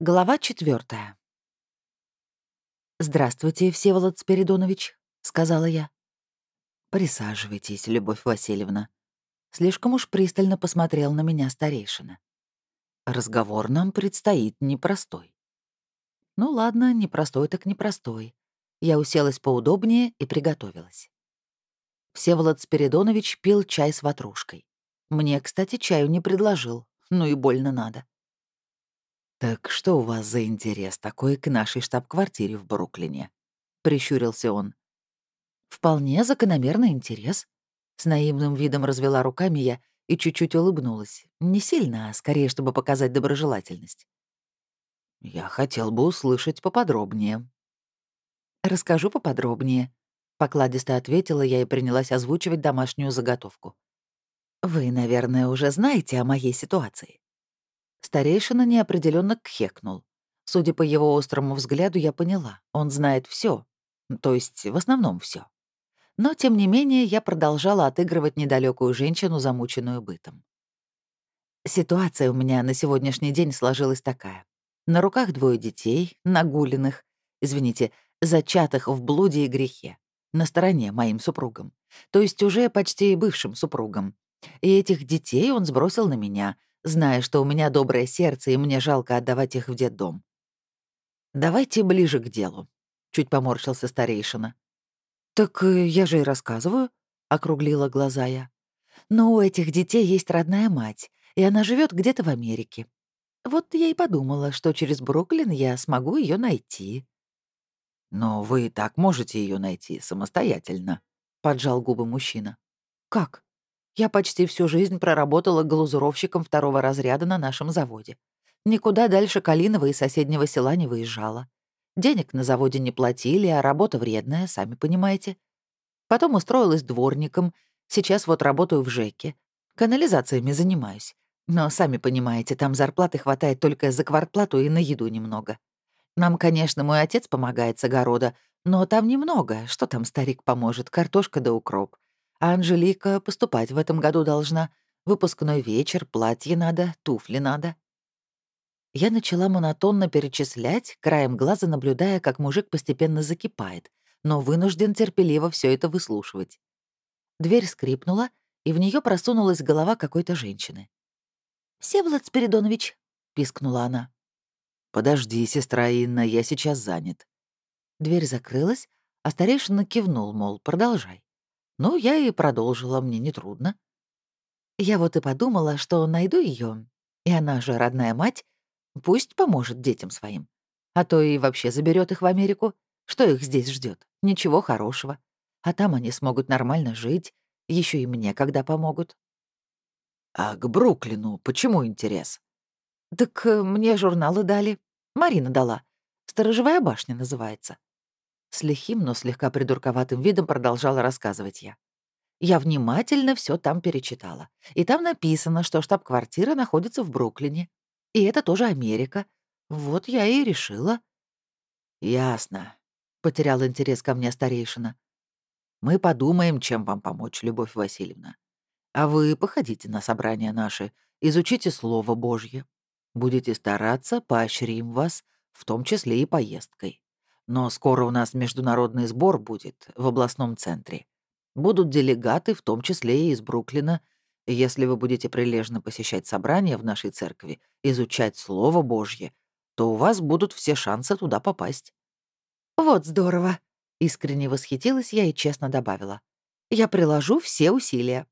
Глава четвертая. «Здравствуйте, Всеволод Спиридонович», — сказала я. «Присаживайтесь, Любовь Васильевна». Слишком уж пристально посмотрел на меня старейшина. Разговор нам предстоит непростой. Ну ладно, непростой так непростой. Я уселась поудобнее и приготовилась. Всеволод Спиридонович пил чай с ватрушкой. Мне, кстати, чаю не предложил, ну и больно надо. «Так что у вас за интерес такой к нашей штаб-квартире в Бруклине?» — прищурился он. «Вполне закономерный интерес». С наивным видом развела руками я и чуть-чуть улыбнулась. Не сильно, а скорее, чтобы показать доброжелательность. «Я хотел бы услышать поподробнее». «Расскажу поподробнее», — покладисто ответила я и принялась озвучивать домашнюю заготовку. «Вы, наверное, уже знаете о моей ситуации. Старейшина неопределенно кхекнул. Судя по его острому взгляду, я поняла, он знает все, то есть в основном все. Но, тем не менее, я продолжала отыгрывать недалекую женщину, замученную бытом. Ситуация у меня на сегодняшний день сложилась такая. На руках двое детей, нагуленных, извините, зачатых в блуде и грехе, на стороне моим супругом, то есть уже почти бывшим супругом. И этих детей он сбросил на меня, зная, что у меня доброе сердце, и мне жалко отдавать их в детдом. «Давайте ближе к делу», — чуть поморщился старейшина. «Так э, я же и рассказываю», — округлила глаза я. «Но у этих детей есть родная мать, и она живет где-то в Америке. Вот я и подумала, что через Бруклин я смогу ее найти». «Но вы и так можете ее найти самостоятельно», — поджал губы мужчина. «Как?» Я почти всю жизнь проработала глазуровщиком второго разряда на нашем заводе. Никуда дальше Калинова и соседнего села не выезжала. Денег на заводе не платили, а работа вредная, сами понимаете. Потом устроилась дворником, сейчас вот работаю в ЖЭКе. Канализациями занимаюсь. Но, сами понимаете, там зарплаты хватает только за квартплату и на еду немного. Нам, конечно, мой отец помогает с огорода, но там немного. Что там старик поможет? Картошка да укроп. А Анжелика поступать в этом году должна. Выпускной вечер, платье надо, туфли надо. Я начала монотонно перечислять, краем глаза наблюдая, как мужик постепенно закипает, но вынужден терпеливо все это выслушивать. Дверь скрипнула, и в нее просунулась голова какой-то женщины. «Всеволод Спиридонович», — пискнула она. «Подожди, сестра Инна, я сейчас занят». Дверь закрылась, а старейшина кивнул, мол, продолжай. Ну, я и продолжила, мне нетрудно. Я вот и подумала, что найду ее, и она же родная мать, пусть поможет детям своим. А то и вообще заберет их в Америку. Что их здесь ждет? Ничего хорошего. А там они смогут нормально жить, еще и мне когда помогут. А к Бруклину почему интерес? Так э, мне журналы дали. Марина дала. «Сторожевая башня» называется. С лихим, но слегка придурковатым видом продолжала рассказывать я. Я внимательно все там перечитала. И там написано, что штаб-квартира находится в Бруклине. И это тоже Америка. Вот я и решила. «Ясно», — потерял интерес ко мне старейшина. «Мы подумаем, чем вам помочь, Любовь Васильевна. А вы походите на собрания наши, изучите Слово Божье. Будете стараться, поощрим вас, в том числе и поездкой. Но скоро у нас международный сбор будет в областном центре. Будут делегаты, в том числе и из Бруклина. Если вы будете прилежно посещать собрания в нашей церкви, изучать Слово Божье, то у вас будут все шансы туда попасть». «Вот здорово!» — искренне восхитилась я и честно добавила. «Я приложу все усилия».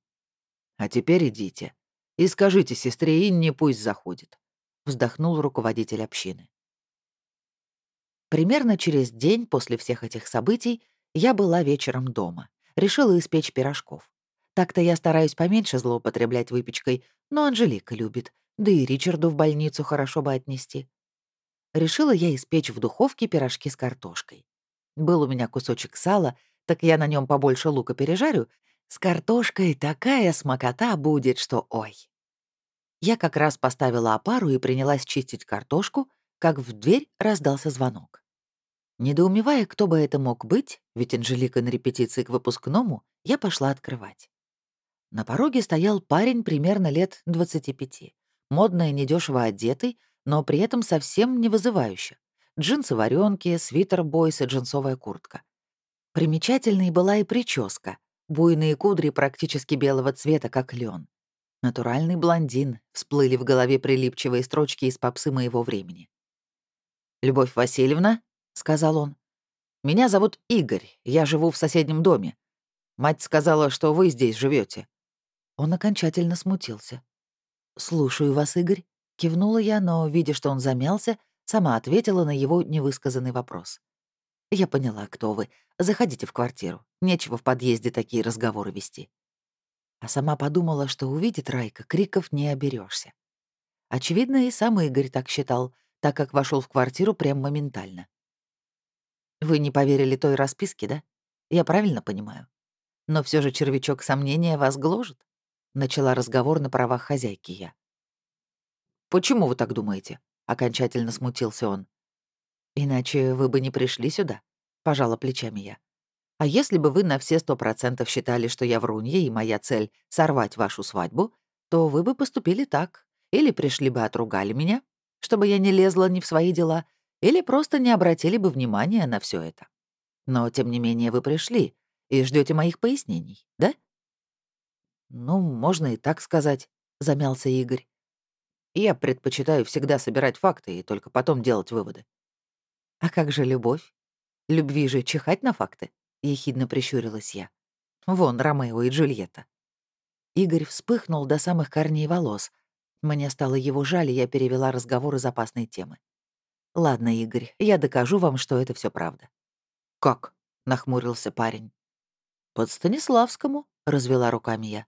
«А теперь идите и скажите сестре Инне, пусть заходит», — вздохнул руководитель общины. Примерно через день после всех этих событий я была вечером дома. Решила испечь пирожков. Так-то я стараюсь поменьше злоупотреблять выпечкой, но Анжелика любит, да и Ричарду в больницу хорошо бы отнести. Решила я испечь в духовке пирожки с картошкой. Был у меня кусочек сала, так я на нем побольше лука пережарю. С картошкой такая смакота будет, что ой. Я как раз поставила опару и принялась чистить картошку, как в дверь раздался звонок. Недоумевая, кто бы это мог быть, ведь Анжелика на репетиции к выпускному, я пошла открывать. На пороге стоял парень примерно лет 25, модно и недешево одетый, но при этом совсем не вызывающе. Джинсы-варёнки, свитер-бойс и джинсовая куртка. Примечательной была и прическа. Буйные кудри практически белого цвета, как лен. Натуральный блондин. Всплыли в голове прилипчивые строчки из попсы моего времени. «Любовь Васильевна», — сказал он, — «меня зовут Игорь, я живу в соседнем доме. Мать сказала, что вы здесь живете. Он окончательно смутился. «Слушаю вас, Игорь», — кивнула я, но, видя, что он замялся, сама ответила на его невысказанный вопрос. «Я поняла, кто вы. Заходите в квартиру. Нечего в подъезде такие разговоры вести». А сама подумала, что увидит Райка, криков не оберешься. Очевидно, и сам Игорь так считал, так как вошел в квартиру прям моментально. «Вы не поверили той расписке, да? Я правильно понимаю? Но все же червячок сомнения вас гложет?» Начала разговор на правах хозяйки я. «Почему вы так думаете?» — окончательно смутился он. «Иначе вы бы не пришли сюда», — пожала плечами я. «А если бы вы на все сто процентов считали, что я врунья и моя цель — сорвать вашу свадьбу, то вы бы поступили так. Или пришли бы отругали меня, чтобы я не лезла ни в свои дела, или просто не обратили бы внимания на все это. Но, тем не менее, вы пришли и ждете моих пояснений, да?» «Ну, можно и так сказать», — замялся Игорь. «Я предпочитаю всегда собирать факты и только потом делать выводы». «А как же любовь? Любви же чихать на факты?» — ехидно прищурилась я. «Вон Ромео и Джульетта». Игорь вспыхнул до самых корней волос. Мне стало его жаль, и я перевела разговор из опасной темы. «Ладно, Игорь, я докажу вам, что это все правда». «Как?» — нахмурился парень. «Под Станиславскому», — развела руками я.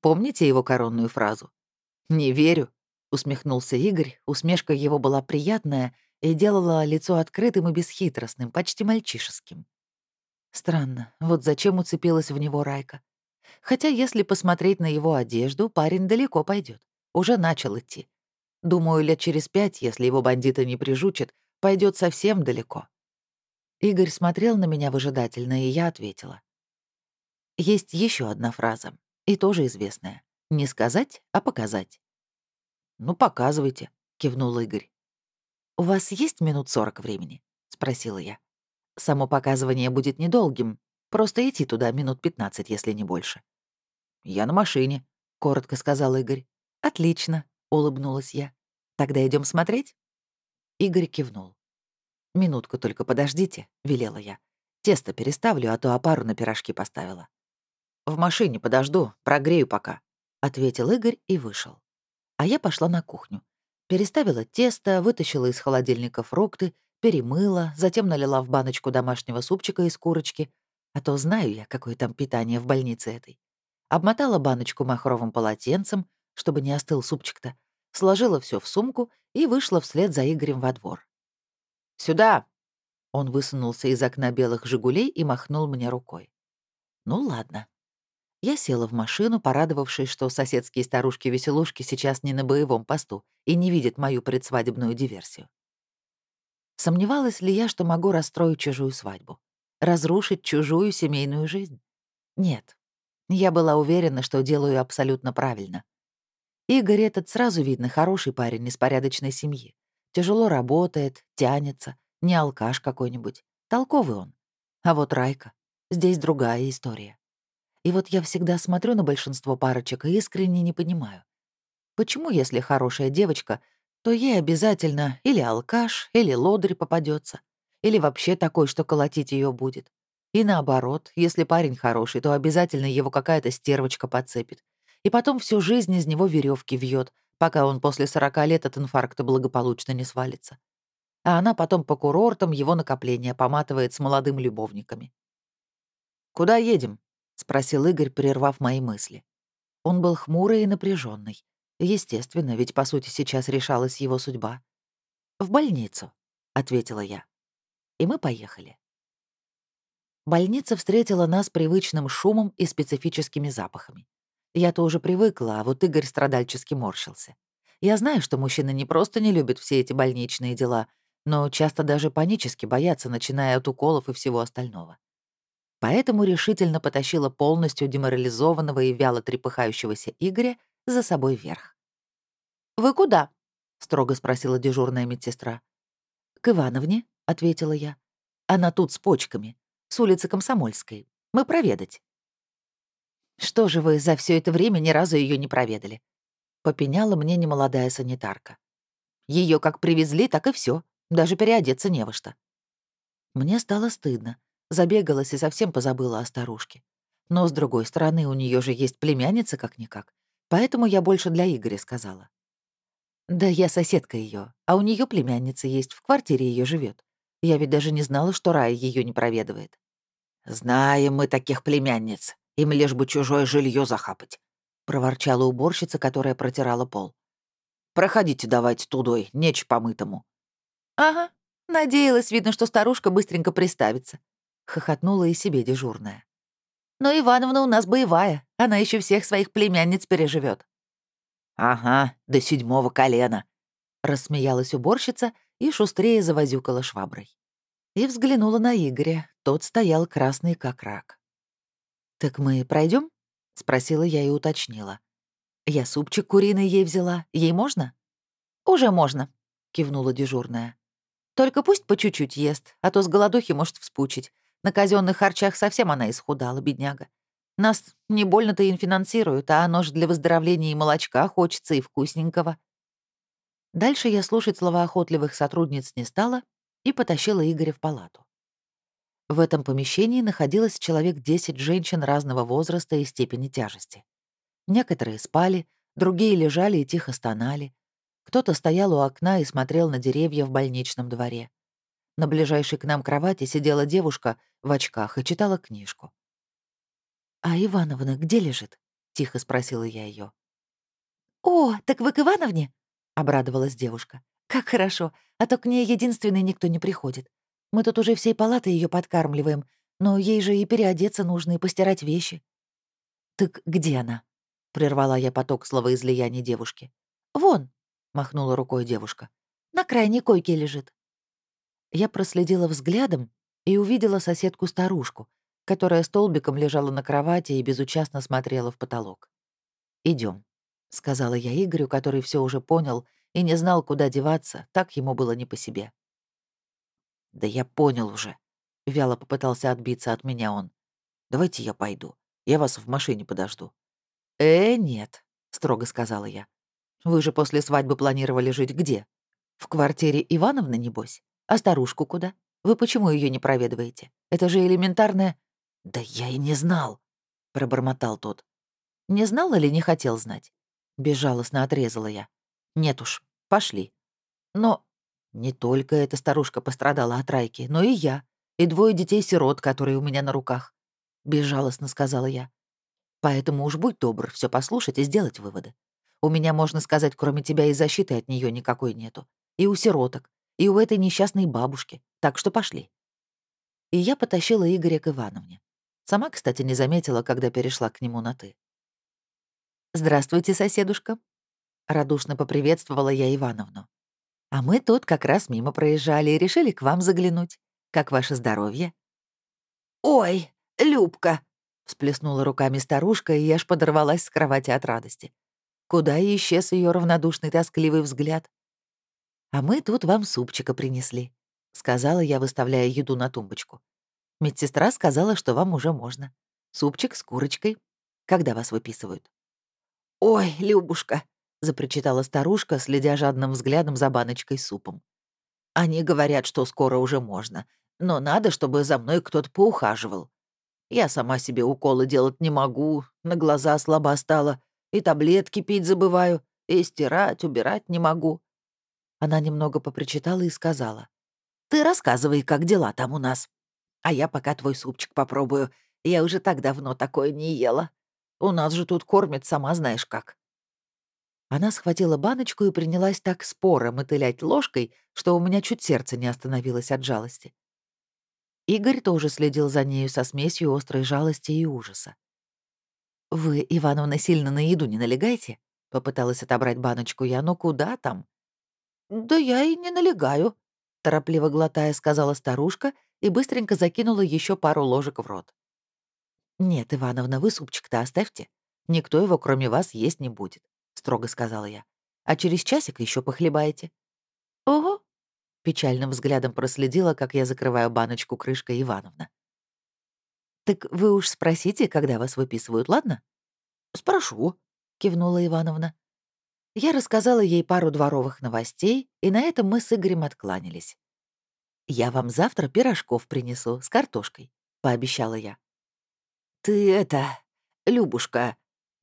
Помните его коронную фразу? «Не верю», — усмехнулся Игорь. Усмешка его была приятная и делала лицо открытым и бесхитростным, почти мальчишеским. Странно, вот зачем уцепилась в него Райка? Хотя, если посмотреть на его одежду, парень далеко пойдет. Уже начал идти. Думаю, лет через пять, если его бандиты не прижучат, пойдет совсем далеко. Игорь смотрел на меня выжидательно, и я ответила. Есть еще одна фраза. И тоже известная. Не сказать, а показать. «Ну, показывайте», — кивнул Игорь. «У вас есть минут сорок времени?» — спросила я. «Само показывание будет недолгим. Просто идти туда минут пятнадцать, если не больше». «Я на машине», — коротко сказал Игорь. «Отлично», — улыбнулась я. «Тогда идем смотреть?» Игорь кивнул. «Минутку только подождите», — велела я. «Тесто переставлю, а то опару на пирожки поставила». «В машине подожду, прогрею пока», — ответил Игорь и вышел. А я пошла на кухню. Переставила тесто, вытащила из холодильника фрукты, перемыла, затем налила в баночку домашнего супчика из курочки, а то знаю я, какое там питание в больнице этой. Обмотала баночку махровым полотенцем, чтобы не остыл супчик-то, сложила все в сумку и вышла вслед за Игорем во двор. «Сюда!» Он высунулся из окна белых «Жигулей» и махнул мне рукой. «Ну ладно, я села в машину, порадовавшись, что соседские старушки-веселушки сейчас не на боевом посту и не видят мою предсвадебную диверсию. Сомневалась ли я, что могу расстроить чужую свадьбу? Разрушить чужую семейную жизнь? Нет. Я была уверена, что делаю абсолютно правильно. Игорь этот сразу видно хороший парень из порядочной семьи. Тяжело работает, тянется, не алкаш какой-нибудь. Толковый он. А вот Райка. Здесь другая история. И вот я всегда смотрю на большинство парочек и искренне не понимаю. Почему, если хорошая девочка, то ей обязательно или алкаш, или лодырь попадется, или вообще такой, что колотить ее будет. И наоборот, если парень хороший, то обязательно его какая-то стервочка подцепит. И потом всю жизнь из него веревки вьет, пока он после 40 лет от инфаркта благополучно не свалится. А она потом по курортам его накопления поматывает с молодыми любовниками. «Куда едем?» — спросил Игорь, прервав мои мысли. Он был хмурый и напряженный. Естественно, ведь, по сути, сейчас решалась его судьба. «В больницу», — ответила я. И мы поехали. Больница встретила нас привычным шумом и специфическими запахами. Я-то уже привыкла, а вот Игорь страдальчески морщился. Я знаю, что мужчины не просто не любят все эти больничные дела, но часто даже панически боятся, начиная от уколов и всего остального поэтому решительно потащила полностью деморализованного и вяло трепыхающегося Игоря за собой вверх. «Вы куда?» — строго спросила дежурная медсестра. «К Ивановне», — ответила я. «Она тут с почками, с улицы Комсомольской. Мы проведать». «Что же вы за все это время ни разу ее не проведали?» — попеняла мне немолодая санитарка. Ее как привезли, так и все, даже переодеться не во что. Мне стало стыдно. Забегалась и совсем позабыла о старушке. Но, с другой стороны, у нее же есть племянница как-никак. Поэтому я больше для Игоря сказала. Да я соседка ее, а у нее племянница есть, в квартире ее живет. Я ведь даже не знала, что Рая ее не проведывает. «Знаем мы таких племянниц. Им лишь бы чужое жилье захапать», — проворчала уборщица, которая протирала пол. «Проходите давайте тудой, нечь помытому». «Ага, надеялась, видно, что старушка быстренько приставится», — хохотнула и себе дежурная. «Но Ивановна у нас боевая, она еще всех своих племянниц переживет. «Ага, до седьмого колена», — рассмеялась уборщица и шустрее завозюкала шваброй. И взглянула на Игоря, тот стоял красный как рак. «Так мы пройдем? спросила я и уточнила. «Я супчик куриный ей взяла, ей можно?» «Уже можно», — кивнула дежурная. «Только пусть по чуть-чуть ест, а то с голодухи может вспучить. На казенных харчах совсем она исхудала, бедняга. Нас не больно-то и финансируют, а оно же для выздоровления и молочка хочется, и вкусненького. Дальше я слушать слова охотливых сотрудниц не стала и потащила Игоря в палату. В этом помещении находилось человек 10 женщин разного возраста и степени тяжести. Некоторые спали, другие лежали и тихо стонали. Кто-то стоял у окна и смотрел на деревья в больничном дворе. На ближайшей к нам кровати сидела девушка в очках и читала книжку. «А Ивановна где лежит?» — тихо спросила я ее. «О, так вы к Ивановне?» — обрадовалась девушка. «Как хорошо, а то к ней единственной никто не приходит. Мы тут уже всей палатой ее подкармливаем, но ей же и переодеться нужно, и постирать вещи». «Так где она?» — прервала я поток словоизлияния девушки. «Вон», — махнула рукой девушка, — «на крайней койке лежит». Я проследила взглядом и увидела соседку-старушку, которая столбиком лежала на кровати и безучастно смотрела в потолок. Идем, сказала я Игорю, который все уже понял и не знал, куда деваться, так ему было не по себе. «Да я понял уже», — вяло попытался отбиться от меня он. «Давайте я пойду. Я вас в машине подожду». «Э, нет», — строго сказала я. «Вы же после свадьбы планировали жить где? В квартире Ивановны, небось? А старушку куда? Вы почему ее не проведываете? Это же элементарное...» «Да я и не знал», — пробормотал тот. «Не знал или не хотел знать?» Безжалостно отрезала я. «Нет уж, пошли». Но не только эта старушка пострадала от Райки, но и я, и двое детей-сирот, которые у меня на руках. Безжалостно сказала я. Поэтому уж будь добр все послушать и сделать выводы. У меня, можно сказать, кроме тебя и защиты от нее никакой нету. И у сироток, и у этой несчастной бабушки. Так что пошли. И я потащила Игоря к Ивановне. Сама, кстати, не заметила, когда перешла к нему на «ты». «Здравствуйте, соседушка», — радушно поприветствовала я Ивановну. «А мы тут как раз мимо проезжали и решили к вам заглянуть. Как ваше здоровье?» «Ой, Любка!» — всплеснула руками старушка, и я аж подорвалась с кровати от радости. Куда исчез ее равнодушный тоскливый взгляд. «А мы тут вам супчика принесли», — сказала я, выставляя еду на тумбочку. Медсестра сказала, что вам уже можно. Супчик с курочкой. Когда вас выписывают?» «Ой, Любушка», — запричитала старушка, следя жадным взглядом за баночкой супом. «Они говорят, что скоро уже можно, но надо, чтобы за мной кто-то поухаживал. Я сама себе уколы делать не могу, на глаза слаба стала, и таблетки пить забываю, и стирать, убирать не могу». Она немного попричитала и сказала. «Ты рассказывай, как дела там у нас». А я пока твой супчик попробую. Я уже так давно такое не ела. У нас же тут кормят, сама знаешь как». Она схватила баночку и принялась так споро мотылять ложкой, что у меня чуть сердце не остановилось от жалости. Игорь тоже следил за нею со смесью острой жалости и ужаса. «Вы, Ивановна, сильно на еду не налегаете?» — попыталась отобрать баночку я. «Ну куда там?» «Да я и не налегаю», — торопливо глотая, сказала старушка и быстренько закинула еще пару ложек в рот. «Нет, Ивановна, вы супчик-то оставьте. Никто его, кроме вас, есть не будет», — строго сказала я. а через часик еще похлебаете». «Ого!» — печальным взглядом проследила, как я закрываю баночку крышкой Ивановна. «Так вы уж спросите, когда вас выписывают, ладно?» «Спрошу», — кивнула Ивановна. Я рассказала ей пару дворовых новостей, и на этом мы с Игорем откланялись. «Я вам завтра пирожков принесу с картошкой», — пообещала я. «Ты это, Любушка», —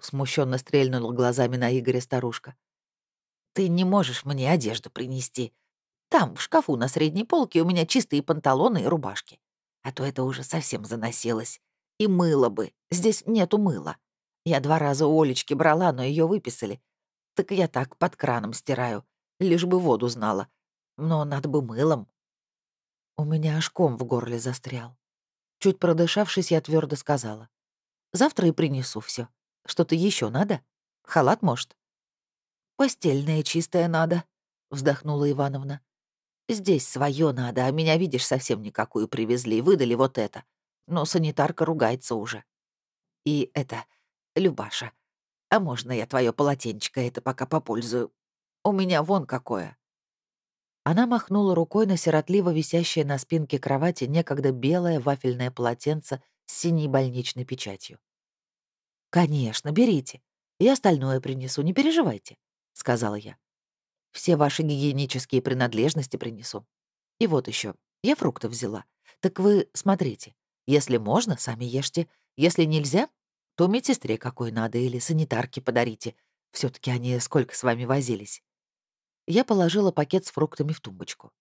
смущенно стрельнула глазами на Игоря старушка. «Ты не можешь мне одежду принести. Там, в шкафу на средней полке, у меня чистые панталоны и рубашки. А то это уже совсем заносилось. И мыло бы. Здесь нету мыла. Я два раза у Олечки брала, но ее выписали. Так я так под краном стираю, лишь бы воду знала. Но надо бы мылом. У меня аж ком в горле застрял. Чуть продышавшись, я твердо сказала. «Завтра и принесу все. Что-то еще надо? Халат, может?» «Постельное чистое надо», — вздохнула Ивановна. «Здесь свое надо, а меня, видишь, совсем никакую привезли, выдали вот это. Но санитарка ругается уже. И это, Любаша, а можно я твое полотенечко это пока попользую? У меня вон какое». Она махнула рукой на сиротливо висящее на спинке кровати некогда белое вафельное полотенце с синей больничной печатью. «Конечно, берите. И остальное принесу, не переживайте», — сказала я. «Все ваши гигиенические принадлежности принесу. И вот еще, я фруктов взяла. Так вы смотрите. Если можно, сами ешьте. Если нельзя, то медсестре какой надо или санитарке подарите. все таки они сколько с вами возились». Я положила пакет с фруктами в тумбочку.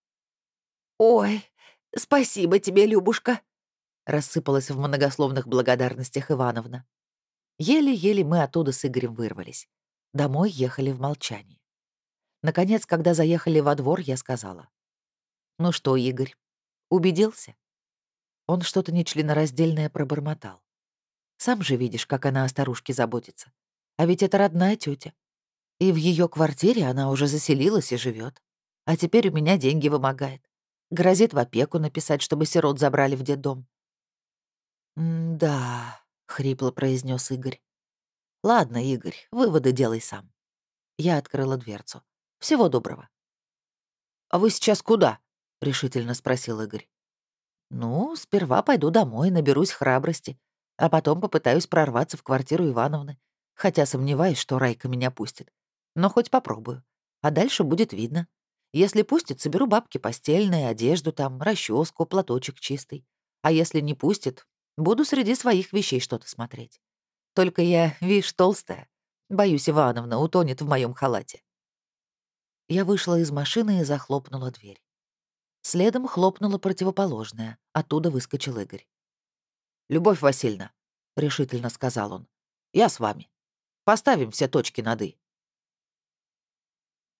«Ой, спасибо тебе, Любушка!» рассыпалась в многословных благодарностях Ивановна. Еле-еле мы оттуда с Игорем вырвались. Домой ехали в молчании. Наконец, когда заехали во двор, я сказала. «Ну что, Игорь, убедился?» Он что-то нечленораздельное пробормотал. «Сам же видишь, как она о старушке заботится. А ведь это родная тетя. И в ее квартире она уже заселилась и живет. А теперь у меня деньги вымогает. Грозит в опеку написать, чтобы сирот забрали в детдом. «Да», — хрипло произнес Игорь. «Ладно, Игорь, выводы делай сам». Я открыла дверцу. «Всего доброго». «А вы сейчас куда?» — решительно спросил Игорь. «Ну, сперва пойду домой, наберусь храбрости, а потом попытаюсь прорваться в квартиру Ивановны, хотя сомневаюсь, что Райка меня пустит. Но хоть попробую. А дальше будет видно. Если пустит, соберу бабки постельные, одежду там, расческу, платочек чистый. А если не пустит, буду среди своих вещей что-то смотреть. Только я, видишь, толстая. Боюсь, Ивановна утонет в моем халате. Я вышла из машины и захлопнула дверь. Следом хлопнула противоположная. Оттуда выскочил Игорь. «Любовь Васильевна», — решительно сказал он, — «я с вами. Поставим все точки над «и».